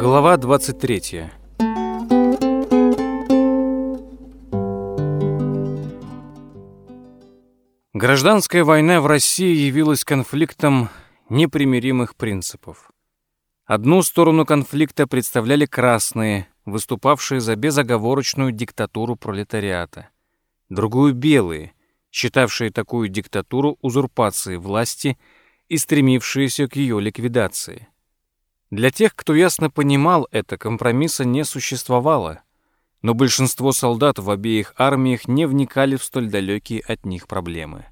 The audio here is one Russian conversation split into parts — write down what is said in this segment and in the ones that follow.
Глава 23 Гражданская война в России явилась конфликтом непримиримых принципов. Одну сторону конфликта представляли красные, выступавшие за безоговорочную диктатуру пролетариата, другую — белые, считавшие такую диктатуру узурпацией власти и стремившиеся к ее ликвидации. Для тех, кто ясно понимал это, компромисса не существовало, но большинство солдат в обеих армиях не вникали в столь далекие от них проблемы.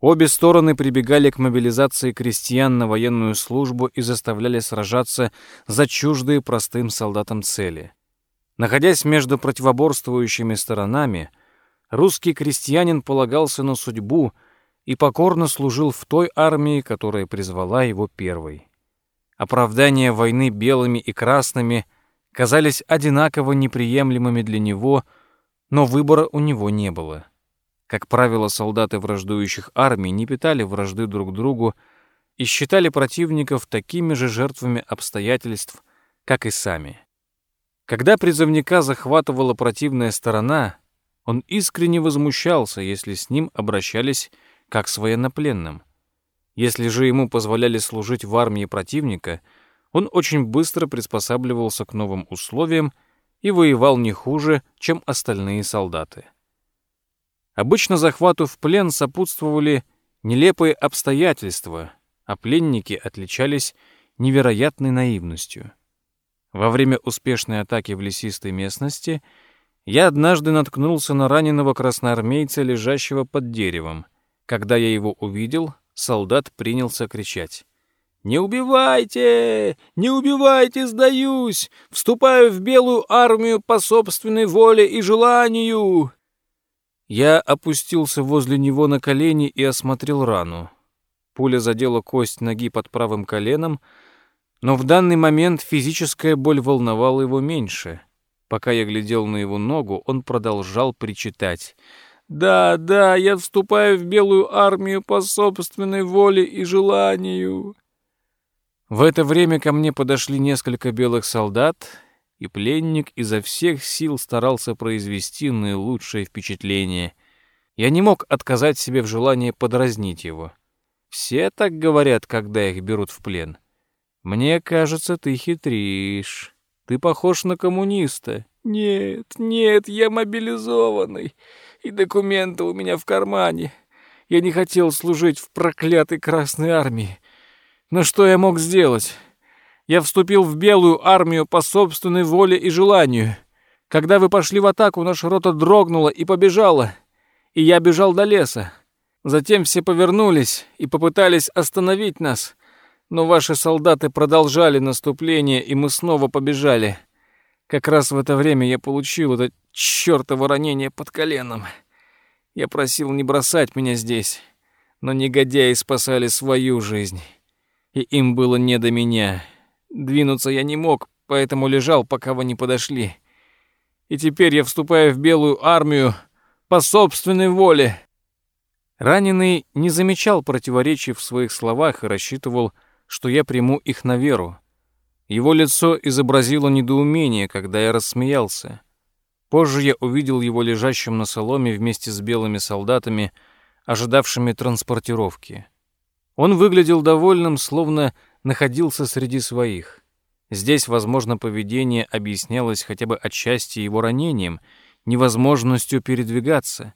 Обе стороны прибегали к мобилизации крестьян на военную службу и заставляли сражаться за чуждые простым солдатам цели. Находясь между противоборствующими сторонами, русский крестьянин полагался на судьбу и покорно служил в той армии, которая призвала его первой. Оправдания войны белыми и красными казались одинаково неприемлемыми для него, но выбора у него не было. Как правило, солдаты враждующих армий не питали вражды друг другу и считали противников такими же жертвами обстоятельств, как и сами. Когда призывника захватывала противная сторона, он искренне возмущался, если с ним обращались как с военнопленным. Если же ему позволяли служить в армии противника, он очень быстро приспосабливался к новым условиям и воевал не хуже, чем остальные солдаты. Обычно захвату в плен сопутствовали нелепые обстоятельства, а пленники отличались невероятной наивностью. Во время успешной атаки в лесистой местности я однажды наткнулся на раненого красноармейца, лежащего под деревом. Когда я его увидел, солдат принялся кричать. «Не убивайте! Не убивайте, сдаюсь! Вступаю в белую армию по собственной воле и желанию!» Я опустился возле него на колени и осмотрел рану. Пуля задела кость ноги под правым коленом, но в данный момент физическая боль волновала его меньше. Пока я глядел на его ногу, он продолжал причитать. «Да, да, я вступаю в белую армию по собственной воле и желанию». В это время ко мне подошли несколько белых солдат и пленник изо всех сил старался произвести наилучшее впечатление. Я не мог отказать себе в желании подразнить его. Все так говорят, когда их берут в плен. Мне кажется, ты хитришь. Ты похож на коммуниста. Нет, нет, я мобилизованный, и документы у меня в кармане. Я не хотел служить в проклятой Красной Армии. Но что я мог сделать? Я вступил в белую армию по собственной воле и желанию. Когда вы пошли в атаку, наша рота дрогнула и побежала, и я бежал до леса. Затем все повернулись и попытались остановить нас, но ваши солдаты продолжали наступление, и мы снова побежали. Как раз в это время я получил это чёртово ранение под коленом. Я просил не бросать меня здесь, но негодяи спасали свою жизнь, и им было не до меня. Двинуться я не мог, поэтому лежал, пока вы не подошли. И теперь я вступаю в белую армию по собственной воле. Раненый не замечал противоречий в своих словах и рассчитывал, что я приму их на веру. Его лицо изобразило недоумение, когда я рассмеялся. Позже я увидел его лежащим на соломе вместе с белыми солдатами, ожидавшими транспортировки. Он выглядел довольным, словно находился среди своих. Здесь, возможно, поведение объяснялось хотя бы отчасти его ранением, невозможностью передвигаться,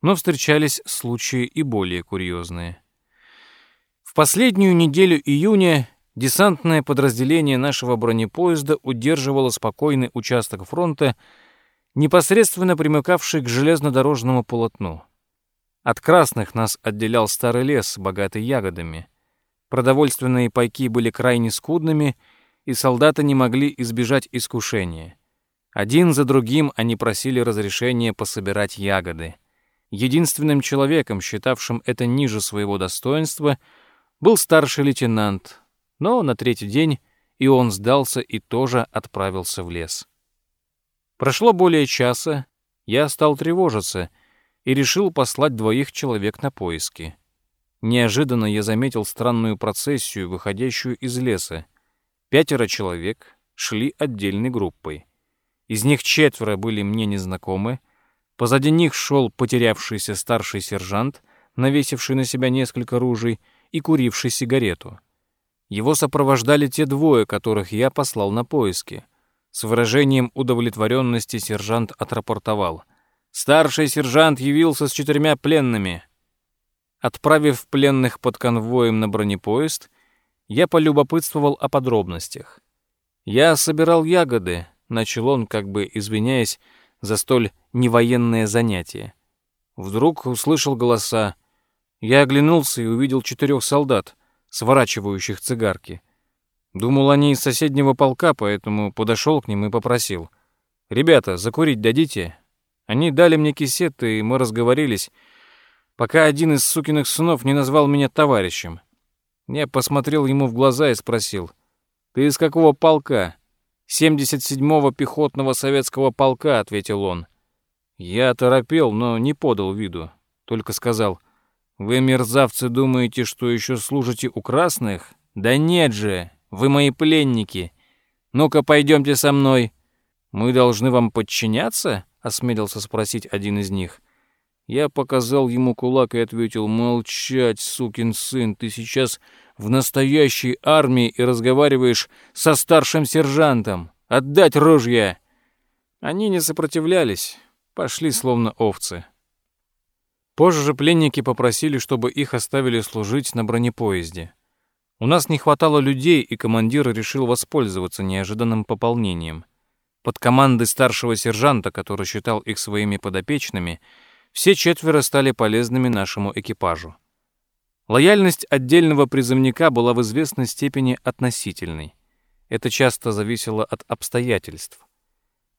но встречались случаи и более курьезные. В последнюю неделю июня десантное подразделение нашего бронепоезда удерживало спокойный участок фронта, непосредственно примыкавший к железнодорожному полотну. От красных нас отделял старый лес, богатый ягодами — Продовольственные пайки были крайне скудными, и солдаты не могли избежать искушения. Один за другим они просили разрешения пособирать ягоды. Единственным человеком, считавшим это ниже своего достоинства, был старший лейтенант, но на третий день и он сдался и тоже отправился в лес. Прошло более часа, я стал тревожиться и решил послать двоих человек на поиски. Неожиданно я заметил странную процессию, выходящую из леса. Пятеро человек шли отдельной группой. Из них четверо были мне незнакомы. Позади них шел потерявшийся старший сержант, навесивший на себя несколько ружей и куривший сигарету. Его сопровождали те двое, которых я послал на поиски. С выражением удовлетворенности сержант отрапортовал. «Старший сержант явился с четырьмя пленными». Отправив пленных под конвоем на бронепоезд, я полюбопытствовал о подробностях. «Я собирал ягоды», — начал он, как бы извиняясь за столь невоенное занятие. Вдруг услышал голоса. Я оглянулся и увидел четырех солдат, сворачивающих цигарки. Думал, они из соседнего полка, поэтому подошел к ним и попросил. «Ребята, закурить дадите?» Они дали мне кисеты, и мы разговорились, пока один из сукиных сынов не назвал меня товарищем. Я посмотрел ему в глаза и спросил, «Ты из какого полка?» «77-го пехотного советского полка», — ответил он. Я торопел, но не подал виду, только сказал, «Вы, мерзавцы, думаете, что еще служите у красных? Да нет же, вы мои пленники. Ну-ка, пойдемте со мной». «Мы должны вам подчиняться?» — осмелился спросить один из них. Я показал ему кулак и ответил, «Молчать, сукин сын, ты сейчас в настоящей армии и разговариваешь со старшим сержантом. Отдать ружья!» Они не сопротивлялись, пошли словно овцы. Позже же пленники попросили, чтобы их оставили служить на бронепоезде. У нас не хватало людей, и командир решил воспользоваться неожиданным пополнением. Под командой старшего сержанта, который считал их своими подопечными, все четверо стали полезными нашему экипажу. Лояльность отдельного призывника была в известной степени относительной. Это часто зависело от обстоятельств.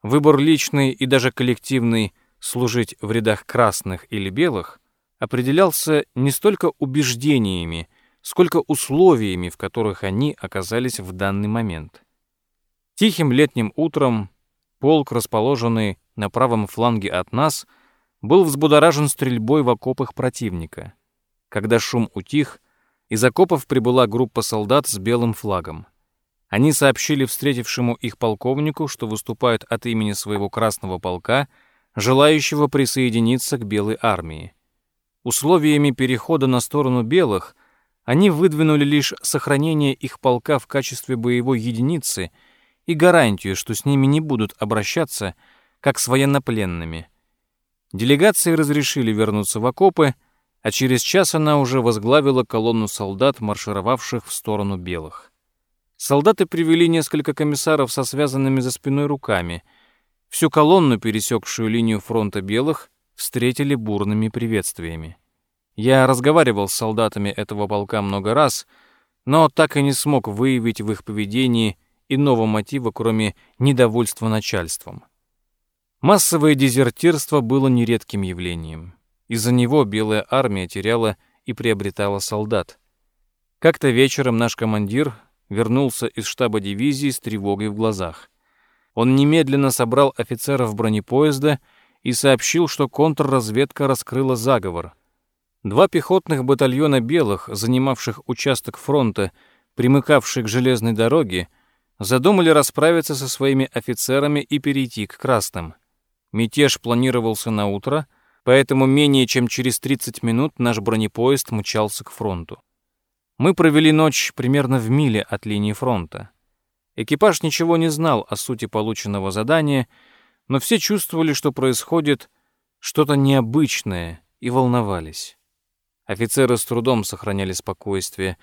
Выбор личный и даже коллективный служить в рядах красных или белых определялся не столько убеждениями, сколько условиями, в которых они оказались в данный момент. Тихим летним утром полк, расположенный на правом фланге от нас, был взбудоражен стрельбой в окопах противника. Когда шум утих, из окопов прибыла группа солдат с белым флагом. Они сообщили встретившему их полковнику, что выступают от имени своего Красного полка, желающего присоединиться к Белой армии. Условиями перехода на сторону белых они выдвинули лишь сохранение их полка в качестве боевой единицы и гарантию, что с ними не будут обращаться как с военнопленными – Делегации разрешили вернуться в окопы, а через час она уже возглавила колонну солдат, маршировавших в сторону белых. Солдаты привели несколько комиссаров со связанными за спиной руками. Всю колонну, пересекшую линию фронта белых, встретили бурными приветствиями. Я разговаривал с солдатами этого полка много раз, но так и не смог выявить в их поведении иного мотива, кроме недовольства начальством. Массовое дезертирство было нередким явлением. Из-за него Белая армия теряла и приобретала солдат. Как-то вечером наш командир вернулся из штаба дивизии с тревогой в глазах. Он немедленно собрал офицеров бронепоезда и сообщил, что контрразведка раскрыла заговор. Два пехотных батальона белых, занимавших участок фронта, примыкавший к железной дороге, задумали расправиться со своими офицерами и перейти к красным — Мятеж планировался на утро, поэтому менее чем через 30 минут наш бронепоезд мчался к фронту. Мы провели ночь примерно в миле от линии фронта. Экипаж ничего не знал о сути полученного задания, но все чувствовали, что происходит что-то необычное, и волновались. Офицеры с трудом сохраняли спокойствие.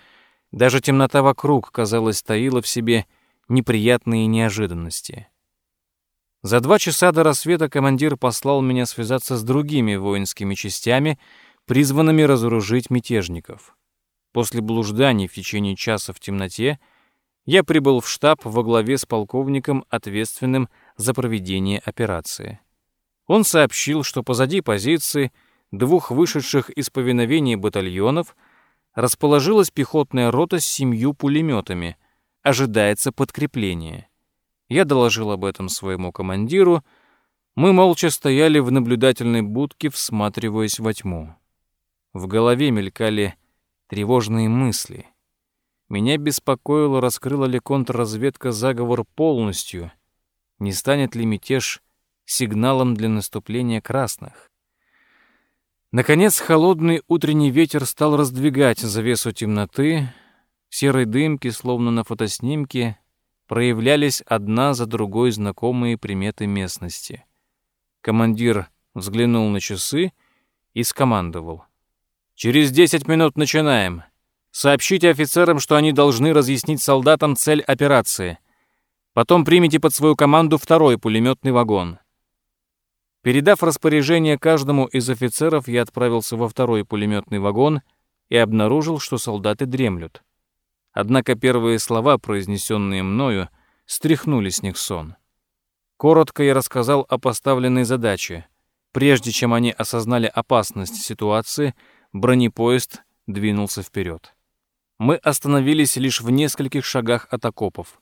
Даже темнота вокруг, казалось, таила в себе неприятные неожиданности. За два часа до рассвета командир послал меня связаться с другими воинскими частями, призванными разоружить мятежников. После блужданий в течение часа в темноте я прибыл в штаб во главе с полковником, ответственным за проведение операции. Он сообщил, что позади позиции двух вышедших из повиновения батальонов расположилась пехотная рота с семью пулеметами. Ожидается подкрепление. Я доложил об этом своему командиру. Мы молча стояли в наблюдательной будке, всматриваясь во тьму. В голове мелькали тревожные мысли. Меня беспокоило, раскрыла ли контрразведка заговор полностью, не станет ли мятеж сигналом для наступления красных. Наконец, холодный утренний ветер стал раздвигать завесу темноты, серой дымки, словно на фотоснимке, проявлялись одна за другой знакомые приметы местности. Командир взглянул на часы и скомандовал. «Через десять минут начинаем. Сообщите офицерам, что они должны разъяснить солдатам цель операции. Потом примите под свою команду второй пулеметный вагон». Передав распоряжение каждому из офицеров, я отправился во второй пулеметный вагон и обнаружил, что солдаты дремлют. Однако первые слова, произнесенные мною, стряхнули с них сон. Коротко я рассказал о поставленной задаче. Прежде чем они осознали опасность ситуации, бронепоезд двинулся вперед. Мы остановились лишь в нескольких шагах от окопов.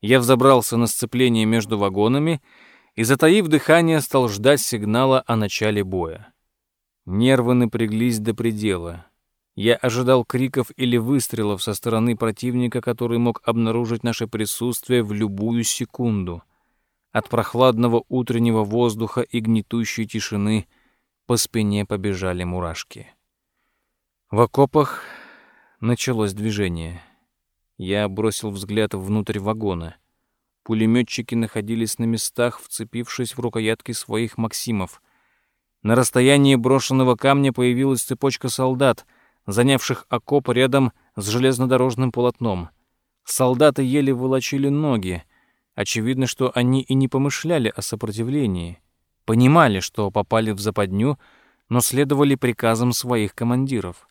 Я взобрался на сцепление между вагонами и, затаив дыхание, стал ждать сигнала о начале боя. Нервы напряглись до предела. Я ожидал криков или выстрелов со стороны противника, который мог обнаружить наше присутствие в любую секунду. От прохладного утреннего воздуха и гнетущей тишины по спине побежали мурашки. В окопах началось движение. Я бросил взгляд внутрь вагона — Пулеметчики находились на местах, вцепившись в рукоятки своих «Максимов». На расстоянии брошенного камня появилась цепочка солдат, занявших окоп рядом с железнодорожным полотном. Солдаты еле волочили ноги. Очевидно, что они и не помышляли о сопротивлении. Понимали, что попали в западню, но следовали приказам своих командиров.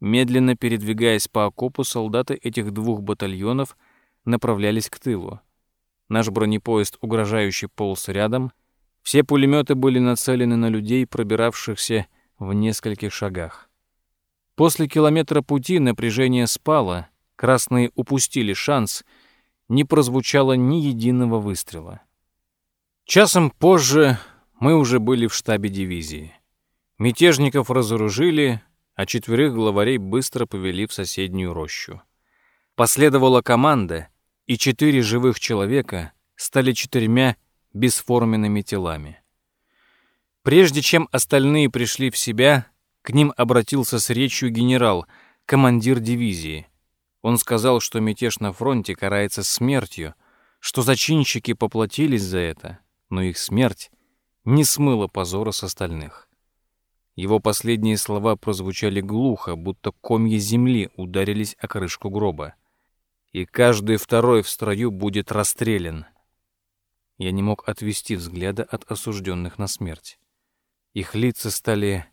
Медленно передвигаясь по окопу, солдаты этих двух батальонов направлялись к тылу. Наш бронепоезд угрожающе полз рядом. Все пулеметы были нацелены на людей, пробиравшихся в нескольких шагах. После километра пути напряжение спало, красные упустили шанс, не прозвучало ни единого выстрела. Часом позже мы уже были в штабе дивизии. Мятежников разоружили, а четверых главарей быстро повели в соседнюю рощу. Последовала команда — и четыре живых человека стали четырьмя бесформенными телами. Прежде чем остальные пришли в себя, к ним обратился с речью генерал, командир дивизии. Он сказал, что мятеж на фронте карается смертью, что зачинщики поплатились за это, но их смерть не смыла позора с остальных. Его последние слова прозвучали глухо, будто комья земли ударились о крышку гроба и каждый второй в строю будет расстрелян. Я не мог отвести взгляда от осужденных на смерть. Их лица стали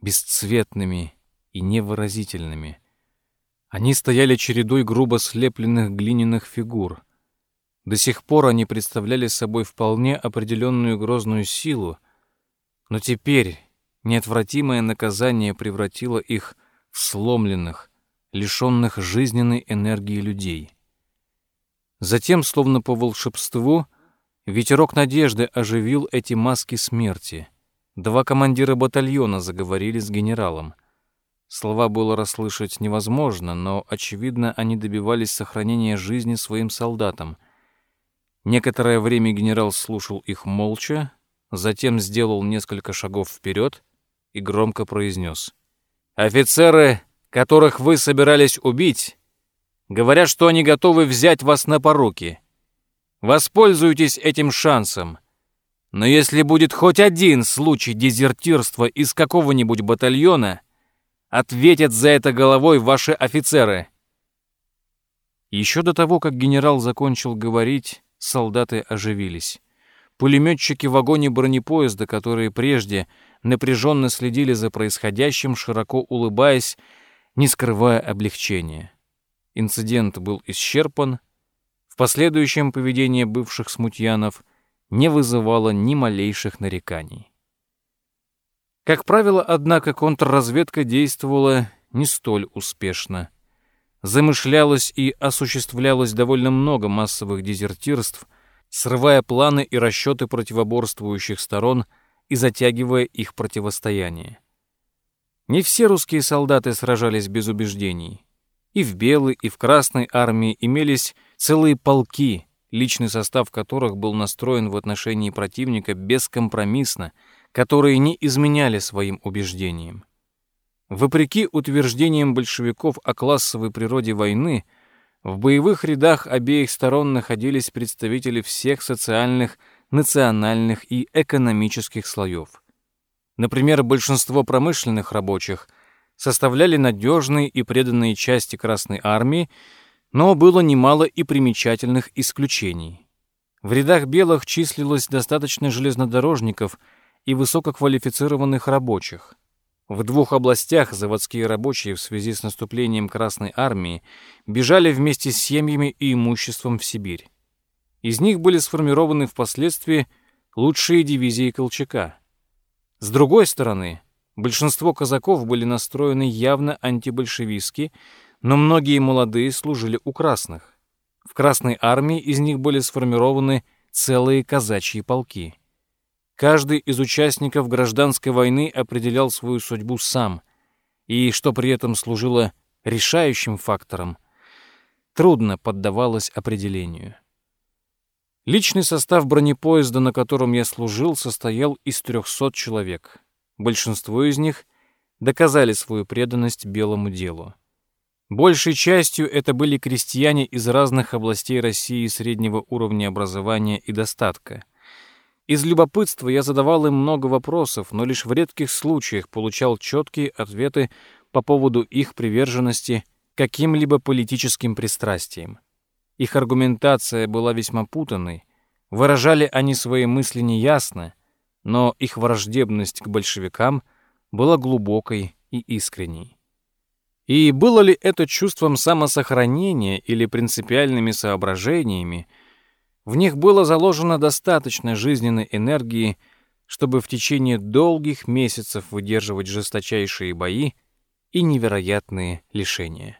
бесцветными и невыразительными. Они стояли чередой грубо слепленных глиняных фигур. До сих пор они представляли собой вполне определенную грозную силу, но теперь неотвратимое наказание превратило их в сломленных, лишенных жизненной энергии людей. Затем, словно по волшебству, ветерок надежды оживил эти маски смерти. Два командира батальона заговорили с генералом. Слова было расслышать невозможно, но, очевидно, они добивались сохранения жизни своим солдатам. Некоторое время генерал слушал их молча, затем сделал несколько шагов вперед и громко произнес. «Офицеры которых вы собирались убить, говорят, что они готовы взять вас на поруки. Воспользуйтесь этим шансом. Но если будет хоть один случай дезертирства из какого-нибудь батальона, ответят за это головой ваши офицеры. Еще до того, как генерал закончил говорить, солдаты оживились. Пулеметчики в вагоне бронепоезда, которые прежде напряженно следили за происходящим, широко улыбаясь, не скрывая облегчения. Инцидент был исчерпан, в последующем поведение бывших смутьянов не вызывало ни малейших нареканий. Как правило, однако, контрразведка действовала не столь успешно. Замышлялось и осуществлялось довольно много массовых дезертирств, срывая планы и расчеты противоборствующих сторон и затягивая их противостояние. Не все русские солдаты сражались без убеждений. И в белой, и в красной армии имелись целые полки, личный состав которых был настроен в отношении противника бескомпромиссно, которые не изменяли своим убеждениям. Вопреки утверждениям большевиков о классовой природе войны, в боевых рядах обеих сторон находились представители всех социальных, национальных и экономических слоев. Например, большинство промышленных рабочих составляли надежные и преданные части Красной Армии, но было немало и примечательных исключений. В рядах белых числилось достаточно железнодорожников и высококвалифицированных рабочих. В двух областях заводские рабочие в связи с наступлением Красной Армии бежали вместе с семьями и имуществом в Сибирь. Из них были сформированы впоследствии лучшие дивизии Колчака. С другой стороны, большинство казаков были настроены явно антибольшевистски, но многие молодые служили у красных. В Красной армии из них были сформированы целые казачьи полки. Каждый из участников гражданской войны определял свою судьбу сам, и, что при этом служило решающим фактором, трудно поддавалось определению. Личный состав бронепоезда, на котором я служил, состоял из 300 человек. Большинство из них доказали свою преданность белому делу. Большей частью это были крестьяне из разных областей России среднего уровня образования и достатка. Из любопытства я задавал им много вопросов, но лишь в редких случаях получал четкие ответы по поводу их приверженности каким-либо политическим пристрастиям. Их аргументация была весьма путанной, выражали они свои мысли неясно, но их враждебность к большевикам была глубокой и искренней. И было ли это чувством самосохранения или принципиальными соображениями, в них было заложено достаточно жизненной энергии, чтобы в течение долгих месяцев выдерживать жесточайшие бои и невероятные лишения.